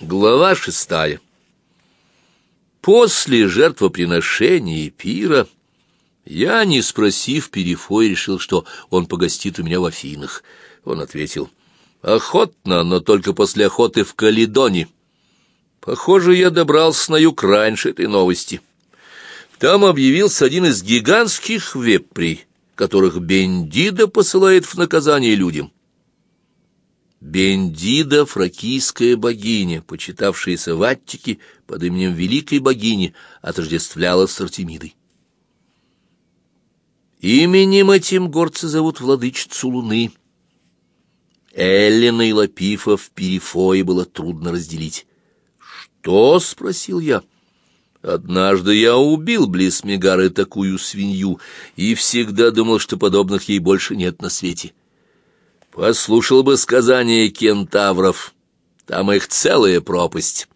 Глава шестая. После жертвоприношения и пира я, не спросив Перефой, решил, что он погостит у меня в Афинах. Он ответил, «Охотно, но только после охоты в Каледоне». Похоже, я добрался на юг раньше этой новости. Там объявился один из гигантских вепрей, которых Бендида посылает в наказание людям. Бендида — фракийская богиня, почитавшаяся в Аттике под именем великой богини, отождествлялась с Артемидой. Именем этим горцы зовут владычицу Луны. Эллина и Лапифа в Перифое было трудно разделить. «Что?» — спросил я. Однажды я убил близ Мегары такую свинью и всегда думал, что подобных ей больше нет на свете. Послушал бы сказания кентавров. Там их целая пропасть.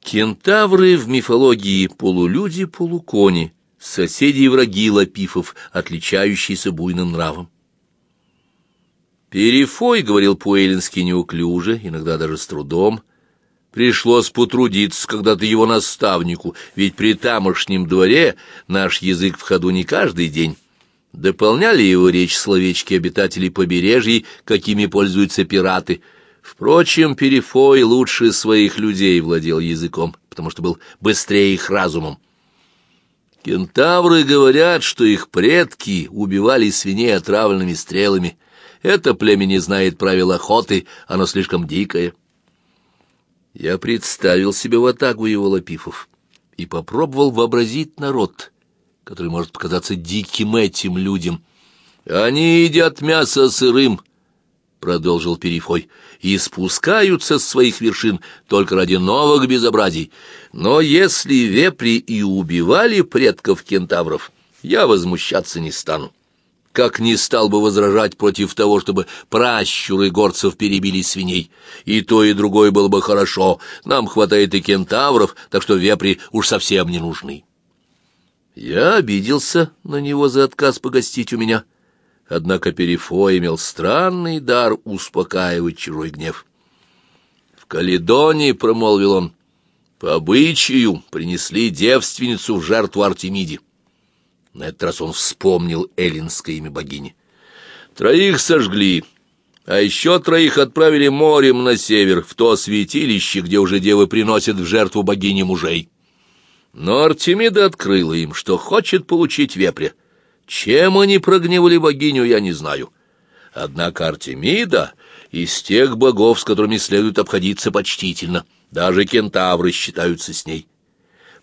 Кентавры в мифологии полулюди-полукони, соседи и враги лапифов, отличающиеся буйным нравом. Перефой говорил по-эллински неуклюже, иногда даже с трудом. Пришлось потрудиться когда-то его наставнику, ведь при тамошнем дворе наш язык в ходу не каждый день. Дополняли его речь словечки обитателей побережья, какими пользуются пираты. Впрочем, Перефой лучше своих людей владел языком, потому что был быстрее их разумом. Кентавры говорят, что их предки убивали свиней отравленными стрелами. Это племя не знает правил охоты, оно слишком дикое. Я представил себе в атаку его лапифов и попробовал вообразить народ — который может показаться диким этим людям. «Они едят мясо сырым», — продолжил Перифой, — «и спускаются с своих вершин только ради новых безобразий. Но если вепри и убивали предков кентавров, я возмущаться не стану. Как не стал бы возражать против того, чтобы пращуры горцев перебили свиней. И то, и другое было бы хорошо. Нам хватает и кентавров, так что вепри уж совсем не нужны». Я обиделся на него за отказ погостить у меня. Однако Перифой имел странный дар успокаивать чужой гнев. «В Каледонии», — промолвил он, — «по обычаю принесли девственницу в жертву Артемиде». На этот раз он вспомнил эллинское имя богини. «Троих сожгли, а еще троих отправили морем на север, в то святилище, где уже девы приносят в жертву богини мужей». Но Артемида открыла им, что хочет получить вепря. Чем они прогневали богиню, я не знаю. Однако Артемида из тех богов, с которыми следует обходиться почтительно. Даже кентавры считаются с ней.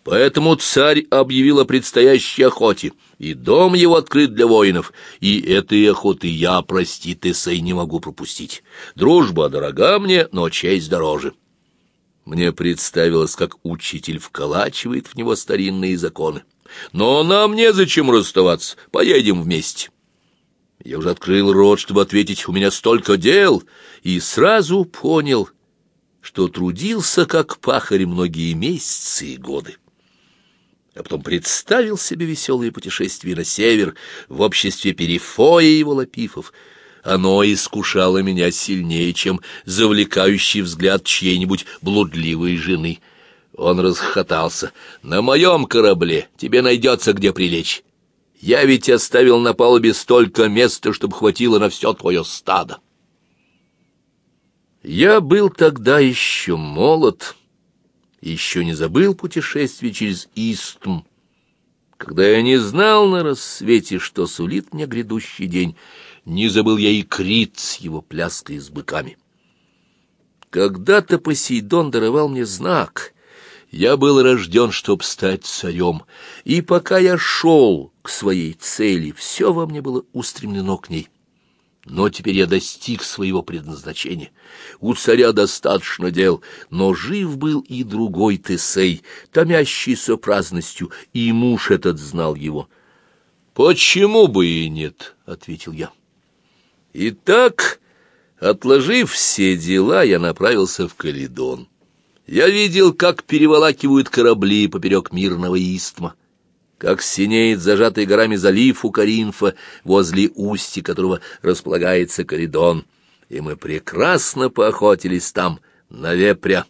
Поэтому царь объявил о предстоящей охоте, и дом его открыт для воинов, и этой охоты я, прости, Тесей, не могу пропустить. Дружба дорога мне, но честь дороже. Мне представилось, как учитель вколачивает в него старинные законы. Но нам незачем расставаться, поедем вместе. Я уже открыл рот, чтобы ответить, у меня столько дел, и сразу понял, что трудился как пахарь многие месяцы и годы. А потом представил себе веселые путешествия на север в обществе Перифоя и его оно искушало меня сильнее, чем завлекающий взгляд чьей-нибудь блудливой жены. Он расхотался. «На моем корабле тебе найдется где прилечь. Я ведь оставил на палубе столько места, чтобы хватило на все твое стадо». Я был тогда еще молод, еще не забыл путешествие через Истм, когда я не знал на рассвете, что сулит мне грядущий день, не забыл я и Крит с его пляской с быками. Когда-то Посейдон даровал мне знак. Я был рожден, чтоб стать царем, и пока я шел к своей цели, все во мне было устремлено к ней. Но теперь я достиг своего предназначения. У царя достаточно дел, но жив был и другой Тесей, томящийся праздностью, и муж этот знал его. «Почему бы и нет?» — ответил я. Итак, отложив все дела, я направился в Каледон. Я видел, как переволакивают корабли поперек мирного истма, как синеет зажатый горами залив у Каринфа, возле устья которого располагается Каледон, и мы прекрасно поохотились там на вепря.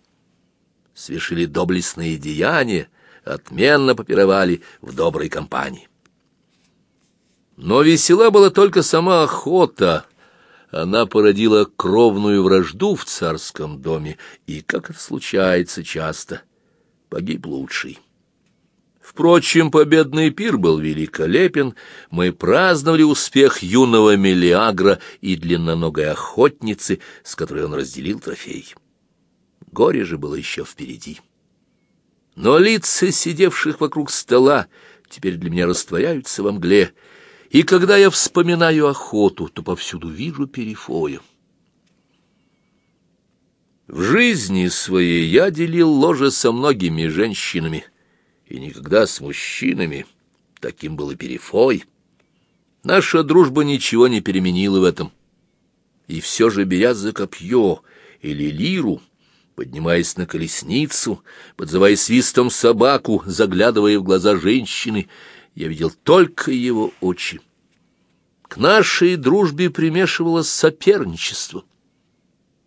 Свершили доблестные деяния, отменно попировали в доброй компании. Но весела была только сама охота. Она породила кровную вражду в царском доме, и, как это случается часто, погиб лучший. Впрочем, победный пир был великолепен, мы праздновали успех юного Мелиагра и длинноногой охотницы, с которой он разделил трофей. Горе же было еще впереди. Но лица сидевших вокруг стола теперь для меня растворяются во мгле, и когда я вспоминаю охоту, то повсюду вижу перифою. В жизни своей я делил ложе со многими женщинами — и никогда с мужчинами. Таким был и Перефой. Наша дружба ничего не переменила в этом. И все же, беря за копье или лиру, поднимаясь на колесницу, подзывая свистом собаку, заглядывая в глаза женщины, я видел только его очи. К нашей дружбе примешивалось соперничество,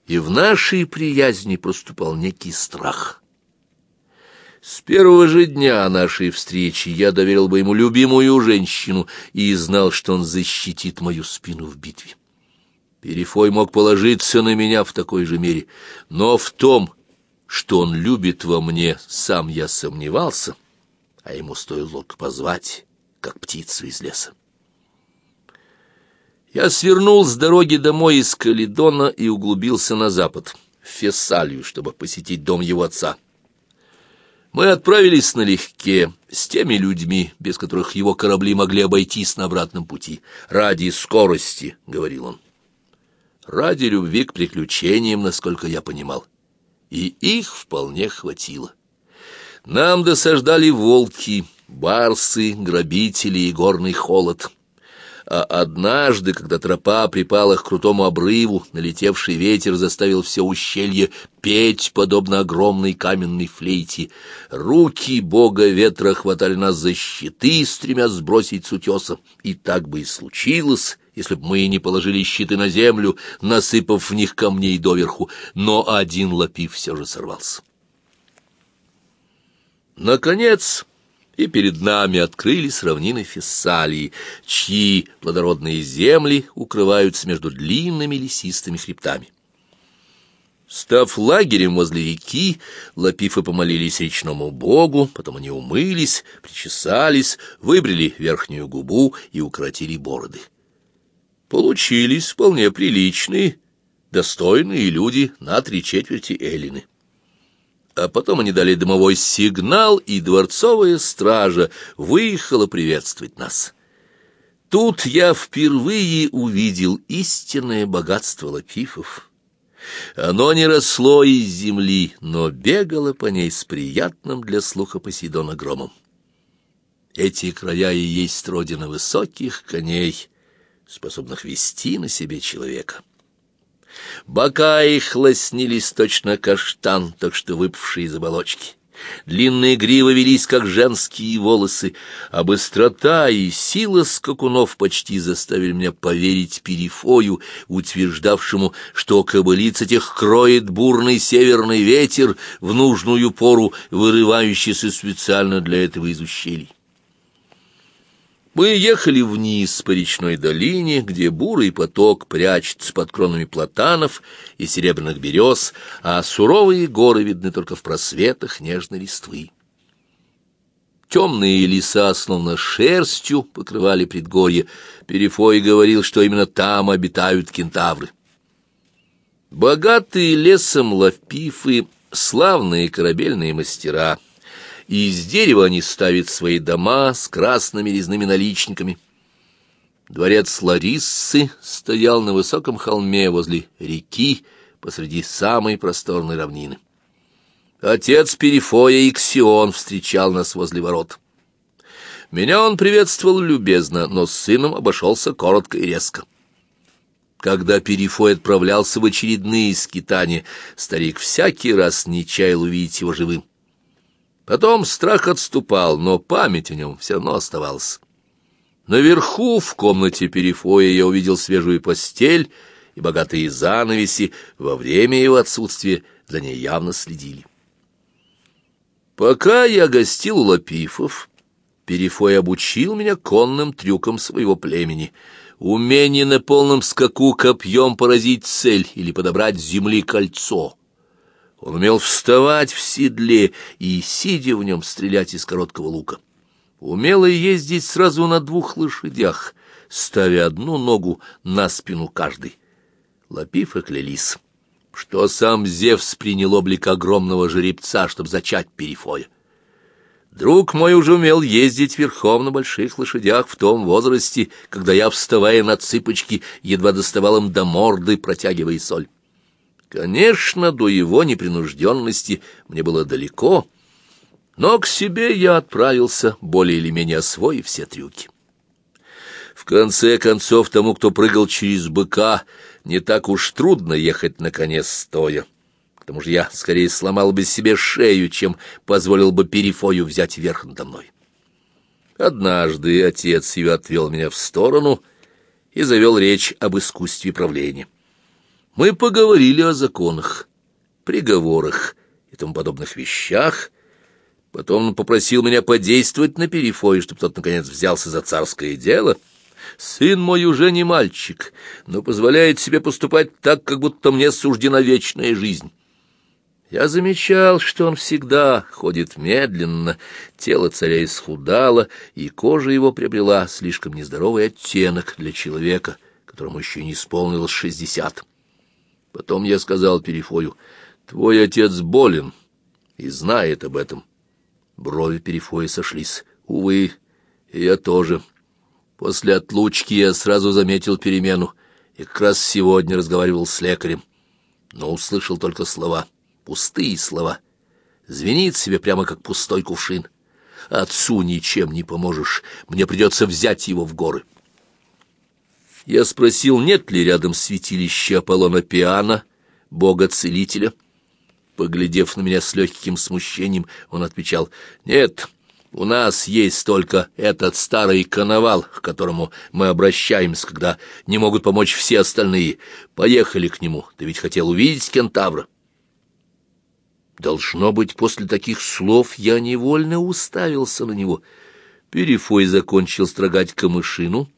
и в нашей приязни проступал некий страх. С первого же дня нашей встречи я доверил бы ему любимую женщину и знал, что он защитит мою спину в битве. Перефой мог положиться на меня в такой же мере, но в том, что он любит во мне, сам я сомневался, а ему стоило только позвать, как птицу из леса. Я свернул с дороги домой из Каледона и углубился на запад, в Фессалию, чтобы посетить дом его отца. Мы отправились налегке, с теми людьми, без которых его корабли могли обойтись на обратном пути. «Ради скорости», — говорил он. «Ради любви к приключениям, насколько я понимал. И их вполне хватило. Нам досаждали волки, барсы, грабители и горный холод» а однажды, когда тропа припала к крутому обрыву, налетевший ветер заставил все ущелье петь, подобно огромной каменной флейте. Руки бога ветра хватали нас за щиты, стремясь сбросить с утеса. И так бы и случилось, если бы мы не положили щиты на землю, насыпав в них камней доверху, но один лапив все же сорвался. Наконец и перед нами открылись равнины Фессалии, чьи плодородные земли укрываются между длинными лесистыми хребтами. Став лагерем возле реки, Лапифы помолились речному богу, потом они умылись, причесались, выбрили верхнюю губу и укоротили бороды. Получились вполне приличные, достойные люди на три четверти эллины а потом они дали дымовой сигнал, и дворцовая стража выехала приветствовать нас. Тут я впервые увидел истинное богатство лапифов. Оно не росло из земли, но бегало по ней с приятным для слуха Посейдона громом. Эти края и есть родина высоких коней, способных вести на себе человека. Бока их лоснились точно каштан, так что выпавшие из оболочки. Длинные гривы велись, как женские волосы, а быстрота и сила скакунов почти заставили меня поверить Перифою, утверждавшему, что кобылица тех кроет бурный северный ветер в нужную пору, вырывающийся специально для этого из ущелий. Мы ехали вниз по речной долине, где бурый поток прячется под кронами платанов и серебряных берез, а суровые горы видны только в просветах нежной листвы. Темные леса, словно шерстью, покрывали предгорье. Перефой говорил, что именно там обитают кентавры. Богатые лесом лавпифы, славные корабельные мастера — и из дерева они ставят свои дома с красными резными наличниками. Дворец Лариссы стоял на высоком холме возле реки посреди самой просторной равнины. Отец Перифоя Иксион встречал нас возле ворот. Меня он приветствовал любезно, но с сыном обошелся коротко и резко. Когда Перифой отправлялся в очередные скитания, старик всякий раз не чаял увидеть его живым. Потом страх отступал, но память о нем все равно оставалась. Наверху, в комнате Перифоя, я увидел свежую постель и богатые занавеси во время его отсутствия за ней явно следили. Пока я гостил у Лапифов, Перефой обучил меня конным трюкам своего племени. Умение на полном скаку копьем поразить цель или подобрать с земли кольцо. Он умел вставать в седле и, сидя в нем, стрелять из короткого лука. Умело ездить сразу на двух лошадях, ставя одну ногу на спину каждой. Лапиф и клялись, что сам Зевс принял облик огромного жеребца, чтобы зачать Перифоя. Друг мой уже умел ездить верхом на больших лошадях в том возрасте, когда я, вставая на цыпочки, едва доставал им до морды, протягивая соль. Конечно, до его непринужденности мне было далеко, но к себе я отправился, более или менее освоив все трюки. В конце концов, тому, кто прыгал через быка, не так уж трудно ехать на коне стоя. К тому же я скорее сломал бы себе шею, чем позволил бы Перифою взять верх надо мной. Однажды отец ее отвел меня в сторону и завел речь об искусстве правления. Мы поговорили о законах, приговорах и тому подобных вещах. Потом он попросил меня подействовать на Перифой, чтобы тот, наконец, взялся за царское дело. Сын мой уже не мальчик, но позволяет себе поступать так, как будто мне суждена вечная жизнь. Я замечал, что он всегда ходит медленно, тело царя исхудало, и кожа его приобрела слишком нездоровый оттенок для человека, которому еще не исполнилось шестьдесят. Потом я сказал Перифою, «Твой отец болен и знает об этом». Брови Перифоя сошлись. «Увы, я тоже». После отлучки я сразу заметил перемену и как раз сегодня разговаривал с лекарем, но услышал только слова, пустые слова. Звенит себе прямо как пустой кувшин. Отцу ничем не поможешь, мне придется взять его в горы. Я спросил, нет ли рядом святилища Аполлона Пиана, бога-целителя. Поглядев на меня с легким смущением, он отвечал, «Нет, у нас есть только этот старый коновал, к которому мы обращаемся, когда не могут помочь все остальные. Поехали к нему, ты ведь хотел увидеть кентавра». Должно быть, после таких слов я невольно уставился на него. Перефой закончил строгать камышину,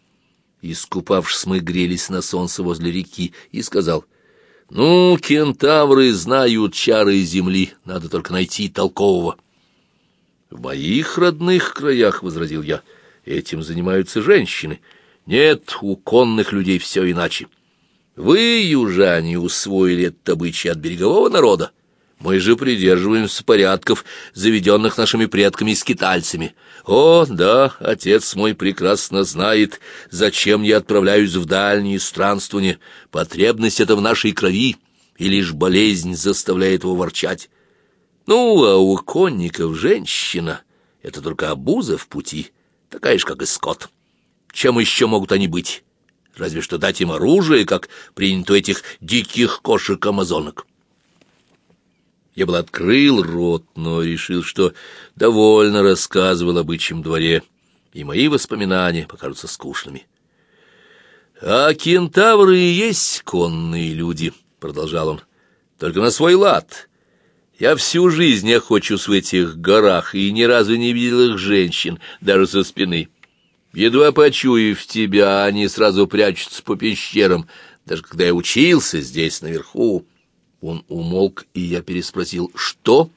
Искупавшись, мы грелись на солнце возле реки, и сказал, «Ну, кентавры знают чары земли, надо только найти толкового». «В моих родных краях, — возразил я, — этим занимаются женщины. Нет, у конных людей все иначе. Вы, южане, усвоили это обычай от берегового народа». Мы же придерживаемся порядков, заведенных нашими предками-скитальцами. О, да, отец мой прекрасно знает, зачем я отправляюсь в дальние странствования. Потребность это в нашей крови, и лишь болезнь заставляет его ворчать. Ну, а у конников женщина — это только обуза в пути, такая же, как и скот. Чем еще могут они быть? Разве что дать им оружие, как принято у этих диких кошек-амазонок. Я был открыл рот, но решил, что довольно рассказывал об бычьем дворе, и мои воспоминания покажутся скучными. «А кентавры и есть конные люди», — продолжал он, — «только на свой лад. Я всю жизнь охочусь в этих горах и ни разу не видел их женщин, даже со спины. Едва почуяв тебя, они сразу прячутся по пещерам, даже когда я учился здесь, наверху». Он умолк, и я переспросил «Что?».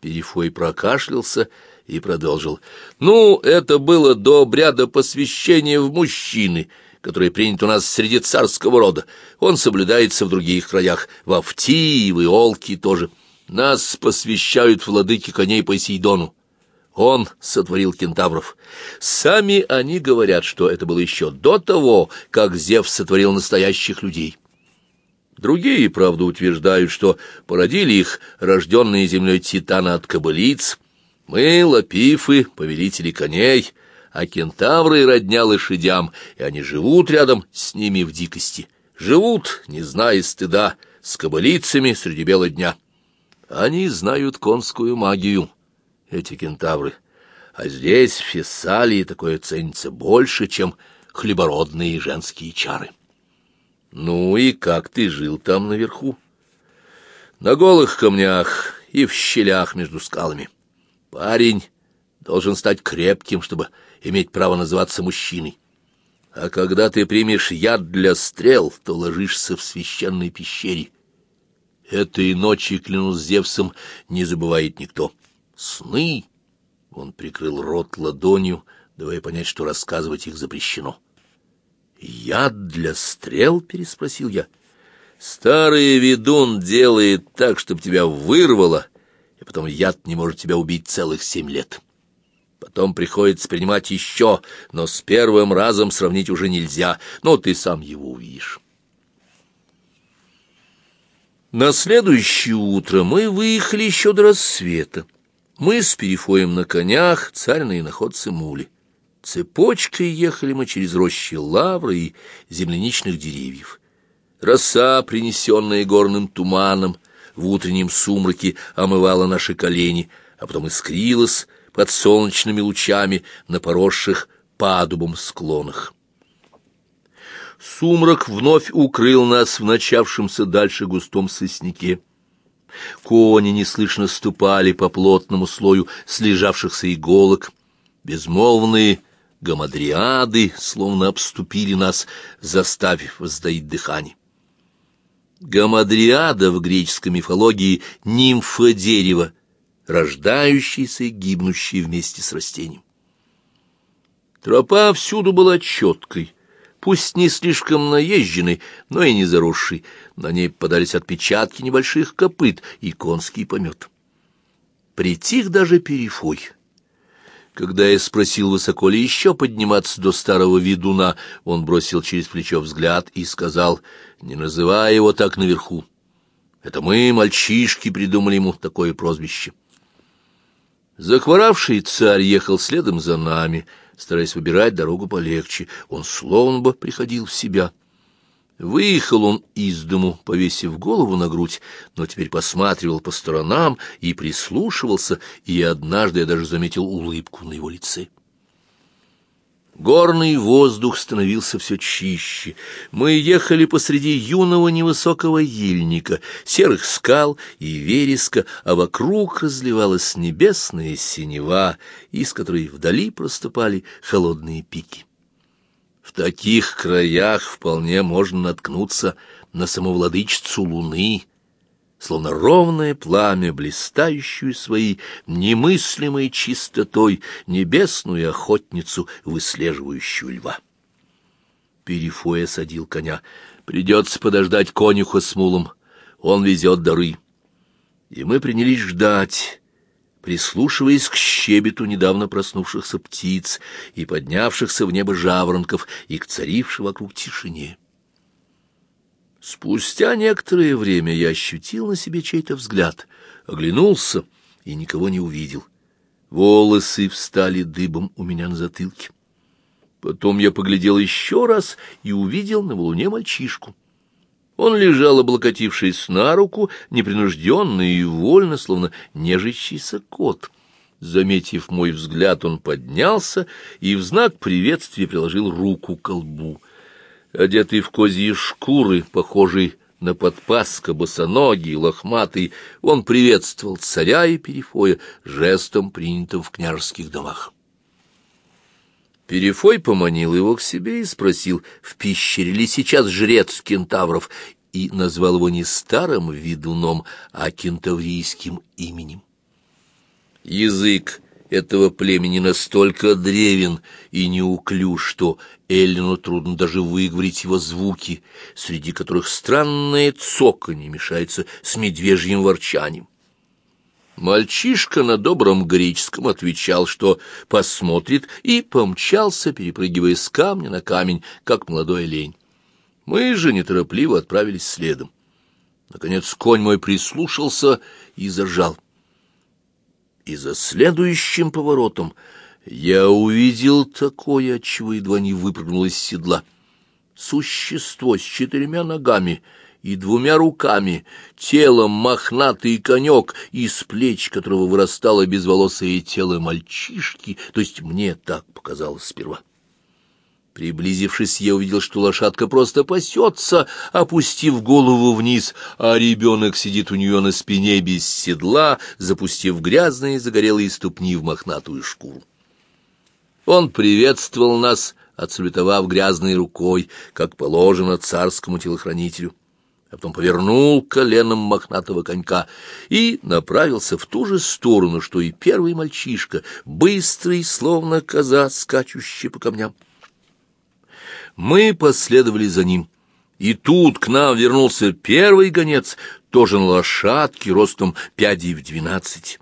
Перефой прокашлялся и продолжил. «Ну, это было до обряда посвящения в мужчины, который принят у нас среди царского рода. Он соблюдается в других краях, в Автии и в Иолке тоже. Нас посвящают владыки коней Посейдону. Он сотворил кентавров. Сами они говорят, что это было еще до того, как Зевс сотворил настоящих людей». Другие, правда, утверждают, что породили их рожденные землей титаны от кобылиц. Мы, лапифы, повелители коней, а кентавры родня лошадям, и они живут рядом с ними в дикости. Живут, не зная стыда, с кобылицами среди бела дня. Они знают конскую магию, эти кентавры. А здесь, в Фессалии, такое ценится больше, чем хлебородные женские чары. Ну и как ты жил там наверху? На голых камнях и в щелях между скалами. Парень должен стать крепким, чтобы иметь право называться мужчиной. А когда ты примешь яд для стрел, то ложишься в священной пещере. Этой ночи, клянусь Зевсом, не забывает никто. Сны! Он прикрыл рот ладонью, давая понять, что рассказывать их запрещено. «Яд для стрел?» — переспросил я. «Старый ведун делает так, чтобы тебя вырвало, и потом яд не может тебя убить целых семь лет». Потом приходится принимать еще, но с первым разом сравнить уже нельзя, но ты сам его увидишь. На следующее утро мы выехали еще до рассвета. Мы с Перефоем на конях, царь на иноходце мули. Цепочкой ехали мы через рощи лавры и земляничных деревьев. Роса, принесенная горным туманом, в утреннем сумраке омывала наши колени, а потом искрилась, под солнечными лучами на поросших падубом склонах. Сумрак вновь укрыл нас в начавшемся дальше густом сосняке. Кони неслышно ступали по плотному слою слежавшихся иголок. Безмолвные гамадриады словно обступили нас, заставив сдаить дыхание. Гамадриада в греческой мифологии — нимфа дерева, рождающийся и гибнущий вместе с растением. Тропа всюду была четкой, пусть не слишком наезженной, но и не заросшей. На ней подались отпечатки небольших копыт и конский помет. Притих даже перефой. Когда я спросил, высоко ли еще подниматься до старого ведуна, он бросил через плечо взгляд и сказал, не называй его так наверху. Это мы, мальчишки, придумали ему такое прозвище. Захворавший царь ехал следом за нами, стараясь выбирать дорогу полегче. Он словно бы приходил в себя. Выехал он из дому, повесив голову на грудь, но теперь посматривал по сторонам и прислушивался, и однажды я даже заметил улыбку на его лице. Горный воздух становился все чище. Мы ехали посреди юного невысокого ельника, серых скал и вереска, а вокруг разливалась небесная синева, из которой вдали проступали холодные пики. В таких краях вполне можно наткнуться на самовладычицу луны, словно ровное пламя, блистающую своей немыслимой чистотой небесную охотницу, выслеживающую льва. Перифоя садил коня. Придется подождать конюха с мулом. Он везет дары. И мы принялись ждать, прислушиваясь к щебету недавно проснувшихся птиц и поднявшихся в небо жаворонков и к царившей вокруг тишине. Спустя некоторое время я ощутил на себе чей-то взгляд, оглянулся и никого не увидел. Волосы встали дыбом у меня на затылке. Потом я поглядел еще раз и увидел на валуне мальчишку. Он лежал, облокотившись на руку, непринужденно и вольно, словно нежащийся кот. Заметив мой взгляд, он поднялся и в знак приветствия приложил руку к колбу одетый в козьи шкуры, похожий на подпаска, босоногий, лохматый, он приветствовал царя и Перефоя жестом, принятым в княжеских домах. Перефой поманил его к себе и спросил, в пещере ли сейчас жрец кентавров, и назвал его не старым ведуном, а кентаврийским именем. Язык этого племени настолько древен и неуклюж, что Эллину трудно даже выговорить его звуки, среди которых странное цоканье мешается с медвежьим ворчанием. Мальчишка на добром греческом отвечал, что посмотрит, и помчался, перепрыгивая с камня на камень, как молодой олень. Мы же неторопливо отправились следом. Наконец конь мой прислушался и заржал и за следующим поворотом я увидел такое, от чего едва не выпрыгнул из седла. Существо с четырьмя ногами и двумя руками, телом мохнатый конек, из плеч которого вырастало безволосое тело мальчишки, то есть мне так показалось сперва. Приблизившись, я увидел, что лошадка просто пасется, опустив голову вниз, а ребенок сидит у нее на спине без седла, запустив грязные загорелые ступни в мохнатую шкуру. Он приветствовал нас, отсалютовав грязной рукой, как положено царскому телохранителю а потом повернул коленом мохнатого конька и направился в ту же сторону, что и первый мальчишка, быстрый, словно коза, скачущий по камням. Мы последовали за ним. И тут к нам вернулся первый гонец, тоже на лошадке, ростом пядей в двенадцать.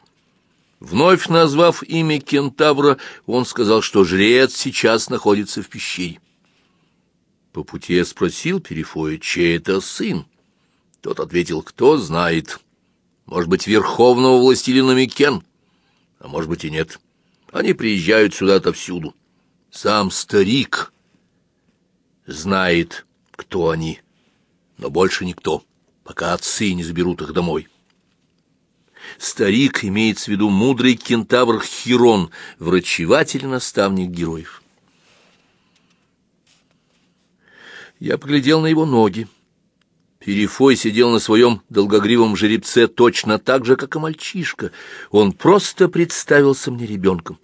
Вновь назвав имя кентавра, он сказал, что жрец сейчас находится в пещере. По пути я спросил Перефоя, чей это сын. Тот ответил, кто знает. Может быть, верховного властелина Микен, а может быть и нет. Они приезжают сюда отовсюду. Сам старик знает, кто они, но больше никто, пока отцы не заберут их домой. Старик имеет в виду мудрый кентавр Хирон, врачеватель и наставник героев. Я поглядел на его ноги. Перефой сидел на своем долгогривом жеребце точно так же, как и мальчишка. Он просто представился мне ребенком.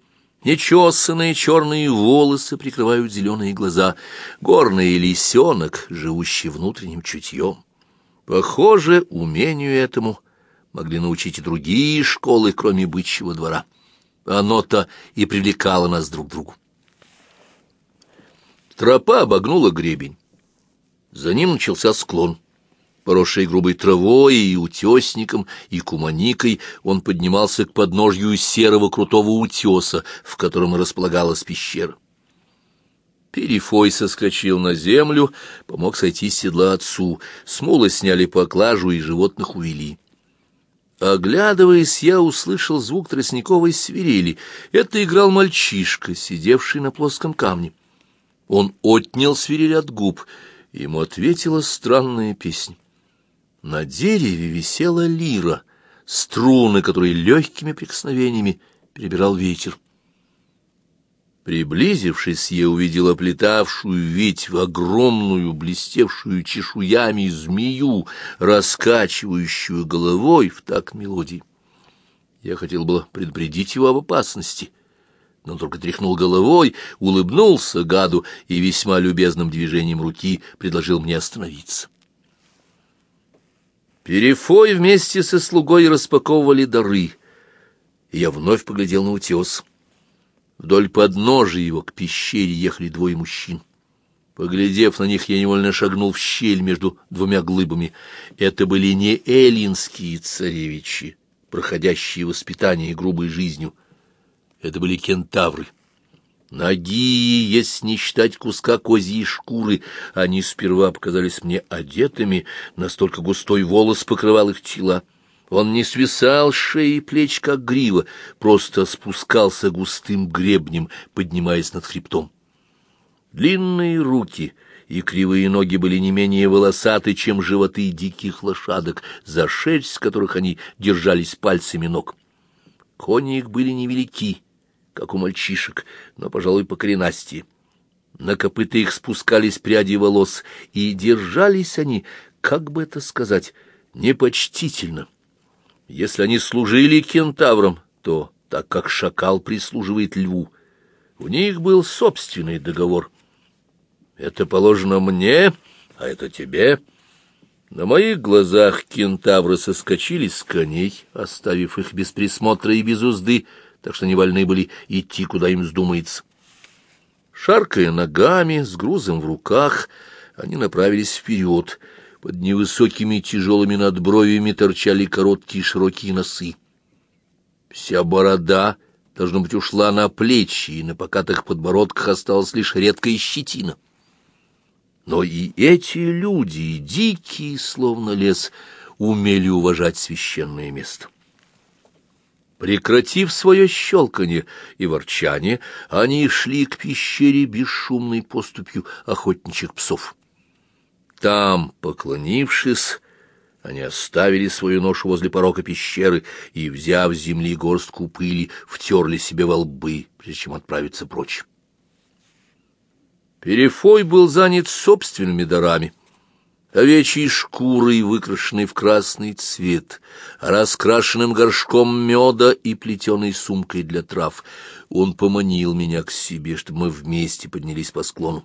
Нечесанные черные волосы прикрывают зеленые глаза. Горный лисенок, живущий внутренним чутьем. Похоже, умению этому могли научить и другие школы, кроме бычьего двора. Оно-то и привлекало нас друг к другу. Тропа обогнула гребень. За ним начался склон. Поросший грубой травой и утесником, и куманикой, он поднимался к подножью серого крутого утеса, в котором располагалась пещера. Перифой соскочил на землю, помог сойти с седла отцу, смолы сняли поклажу и животных увели. Оглядываясь, я услышал звук тростниковой свирели. Это играл мальчишка, сидевший на плоском камне. Он отнял свирель от губ, ему ответила странная песня. На дереве висела лира, струны, которые легкими прикосновениями перебирал ветер. Приблизившись, я увидел оплетавшую ведь в огромную, блестевшую чешуями змею, раскачивающую головой в такт мелодии. Я хотел было предупредить его об опасности, но только тряхнул головой, улыбнулся гаду и весьма любезным движением руки предложил мне остановиться. Перефой вместе со слугой распаковывали дары, и я вновь поглядел на утес. Вдоль подножия его к пещере ехали двое мужчин. Поглядев на них, я невольно шагнул в щель между двумя глыбами. Это были не эллинские царевичи, проходящие воспитание грубой жизнью. Это были кентавры. Ноги, если не считать куска козьей шкуры, они сперва показались мне одетыми, настолько густой волос покрывал их тела. Он не свисал шеи и плеч, как грива, просто спускался густым гребнем, поднимаясь над хребтом. Длинные руки и кривые ноги были не менее волосаты, чем животы диких лошадок, за шерсть которых они держались пальцами ног. Кони их были невелики, как у мальчишек, но, пожалуй, по коренастии. На копыта их спускались пряди волос, и держались они, как бы это сказать, непочтительно. Если они служили кентаврам, то так как шакал прислуживает льву. У них был собственный договор. Это положено мне, а это тебе. На моих глазах кентавры соскочили с коней, оставив их без присмотра и без узды, так что они вольны были идти, куда им вздумается. Шаркая ногами, с грузом в руках, они направились вперед. Под невысокими тяжелыми надбровями торчали короткие широкие носы. Вся борода, должно быть, ушла на плечи, и на покатых подбородках осталась лишь редкая щетина. Но и эти люди, дикие, словно лес, умели уважать священное место. Прекратив свое щелканье и ворчание, они шли к пещере бесшумной поступью охотничьих псов. Там, поклонившись, они оставили свою ношу возле порога пещеры и, взяв с земли горстку пыли, втерли себе во лбы, прежде чем отправиться прочь. Перефой был занят собственными дарами. Овечьей шкурой, выкрашенной в красный цвет, раскрашенным горшком меда и плетеной сумкой для трав. Он поманил меня к себе, чтобы мы вместе поднялись по склону.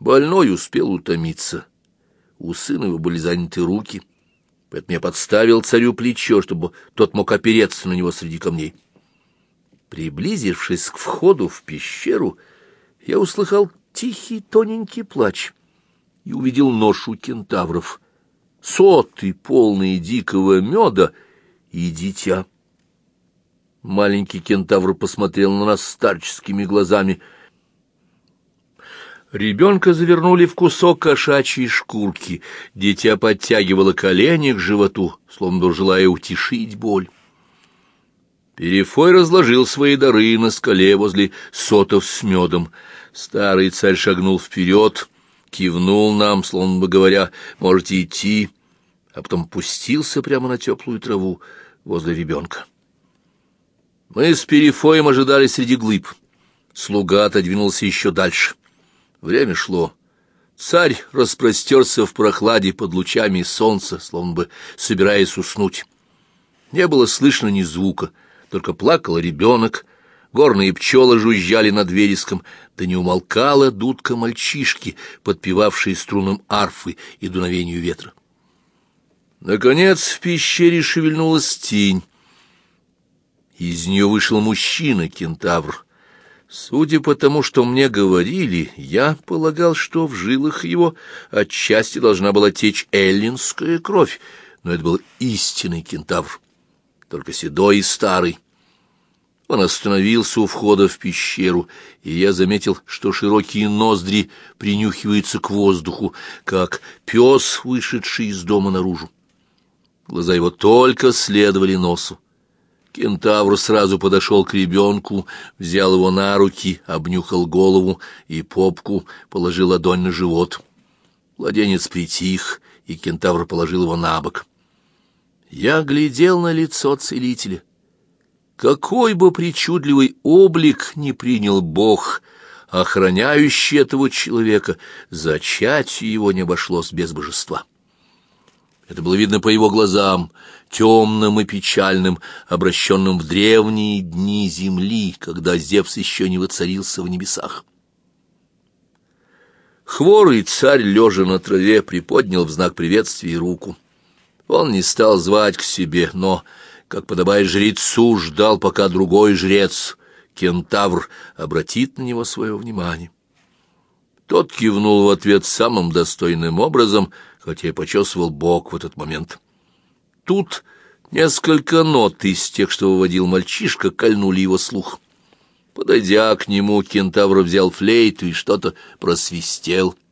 Больной успел утомиться. У сына его были заняты руки, поэтому я подставил царю плечо, чтобы тот мог опереться на него среди камней. Приблизившись к входу в пещеру, я услыхал тихий тоненький плач и увидел ношу кентавров, соты, полные дикого меда, и дитя. Маленький кентавр посмотрел на нас старческими глазами. Ребенка завернули в кусок кошачьей шкурки. Дитя подтягивало колени к животу, словно желая утешить боль. Перефой разложил свои дары на скале возле сотов с медом. Старый царь шагнул вперед, кивнул нам, словно бы говоря, «можете идти», а потом пустился прямо на теплую траву возле ребенка. Мы с Перефоем ожидали среди глыб. Слуга отодвинулся еще дальше. Время шло. Царь распростерся в прохладе под лучами солнца, словно бы собираясь уснуть. Не было слышно ни звука — только плакал ребенок, горные пчелы жужжали над вереском, да не умолкала дудка мальчишки, подпевавшей струнам арфы и дуновению ветра. Наконец в пещере шевельнулась тень. Из нее вышел мужчина-кентавр. Судя по тому, что мне говорили, я полагал, что в жилах его отчасти должна была течь эллинская кровь, но это был истинный кентавр только седой и старый. Он остановился у входа в пещеру, и я заметил, что широкие ноздри принюхиваются к воздуху, как пес, вышедший из дома наружу. Глаза его только следовали носу. Кентавр сразу подошел к ребенку, взял его на руки, обнюхал голову и попку, положил ладонь на живот. Младенец притих, и кентавр положил его на бок. Я глядел на лицо целителя. Какой бы причудливый облик не принял Бог, охраняющий этого человека, зачатие его не обошлось без божества. Это было видно по его глазам, темным и печальным, обращенным в древние дни земли, когда Зевс еще не воцарился в небесах. Хворый царь, лежа на траве, приподнял в знак приветствия руку. Он не стал звать к себе, но, как подобает жрецу, ждал, пока другой жрец, кентавр, обратит на него свое внимание. Тот кивнул в ответ самым достойным образом, хотя и почесывал бок в этот момент. Тут несколько нот из тех, что выводил мальчишка, кольнули его слух. Подойдя к нему, кентавр взял флейту и что-то просвистел —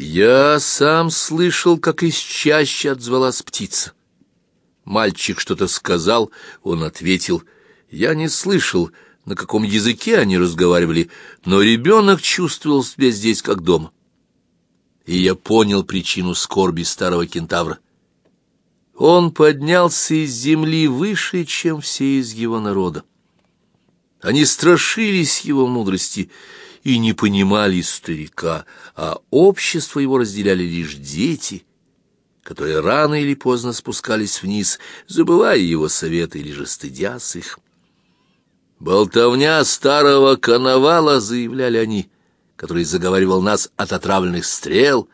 я сам слышал, как из чащи отзвалась птица. Мальчик что-то сказал, он ответил. Я не слышал, на каком языке они разговаривали, но ребенок чувствовал себя здесь как дома. И я понял причину скорби старого кентавра. Он поднялся из земли выше, чем все из его народа. Они страшились его мудрости и не понимали старика, а общество его разделяли лишь дети, которые рано или поздно спускались вниз, забывая его советы или же стыдясь их. «Болтовня старого коновала», — заявляли они, который заговаривал нас от отравленных стрел,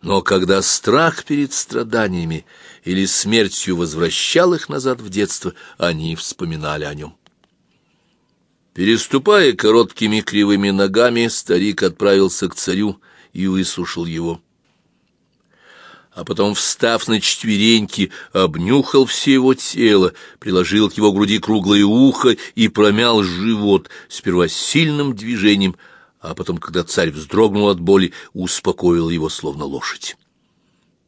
но когда страх перед страданиями или смертью возвращал их назад в детство, они вспоминали о нем. Переступая короткими кривыми ногами, старик отправился к царю и выслушал его. А потом, встав на четвереньки, обнюхал все его тело, приложил к его груди круглое ухо и промял живот, сперва сильным движением, а потом, когда царь вздрогнул от боли, успокоил его, словно лошадь.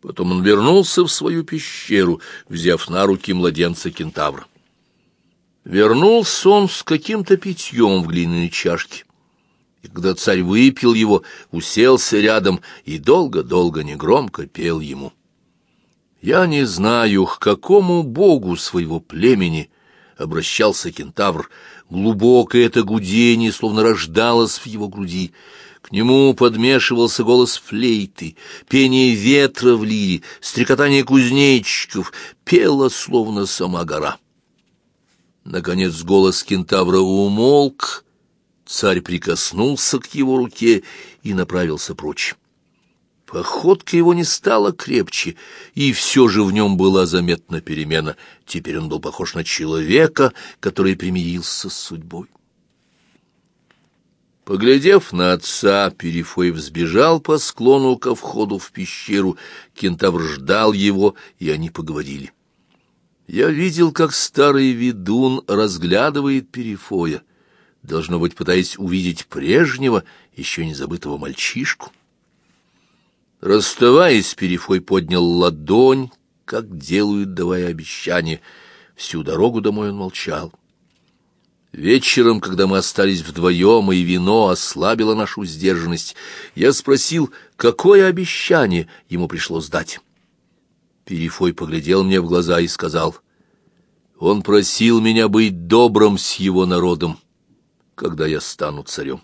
Потом он вернулся в свою пещеру, взяв на руки младенца кентавра. Вернулся он с каким-то питьем в глиняной чашке. И когда царь выпил его, уселся рядом и долго-долго негромко пел ему. Я не знаю, к какому богу своего племени обращался кентавр. Глубокое это гудение словно рождалось в его груди. К нему подмешивался голос флейты, пение ветра в лире, стрекотание кузнечиков, пела словно сама гора. Наконец голос кентавра умолк, царь прикоснулся к его руке и направился прочь. Походка его не стала крепче, и все же в нем была заметна перемена. Теперь он был похож на человека, который примирился с судьбой. Поглядев на отца, Перифой взбежал по склону ко входу в пещеру. Кентавр ждал его, и они поговорили. Я видел, как старый ведун разглядывает Перифоя, должно быть, пытаясь увидеть прежнего, еще не забытого мальчишку. Расставаясь, Перефой поднял ладонь, как делают, давая обещание. Всю дорогу домой он молчал. Вечером, когда мы остались вдвоем, и вино ослабило нашу сдержанность, я спросил, какое обещание ему пришлось дать. Перефой поглядел мне в глаза и сказал, «Он просил меня быть добрым с его народом, когда я стану царем».